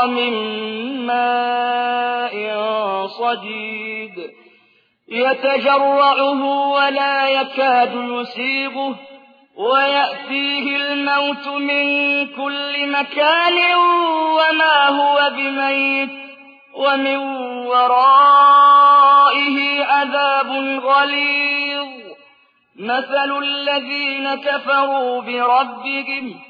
ويسقى من ماء صديد يتجرعه ولا يكاد يسيغه ويأتيه الموت من كل مكان وما هو بميت ومن ورائه عذاب غليظ مثل الذين كفروا بربهم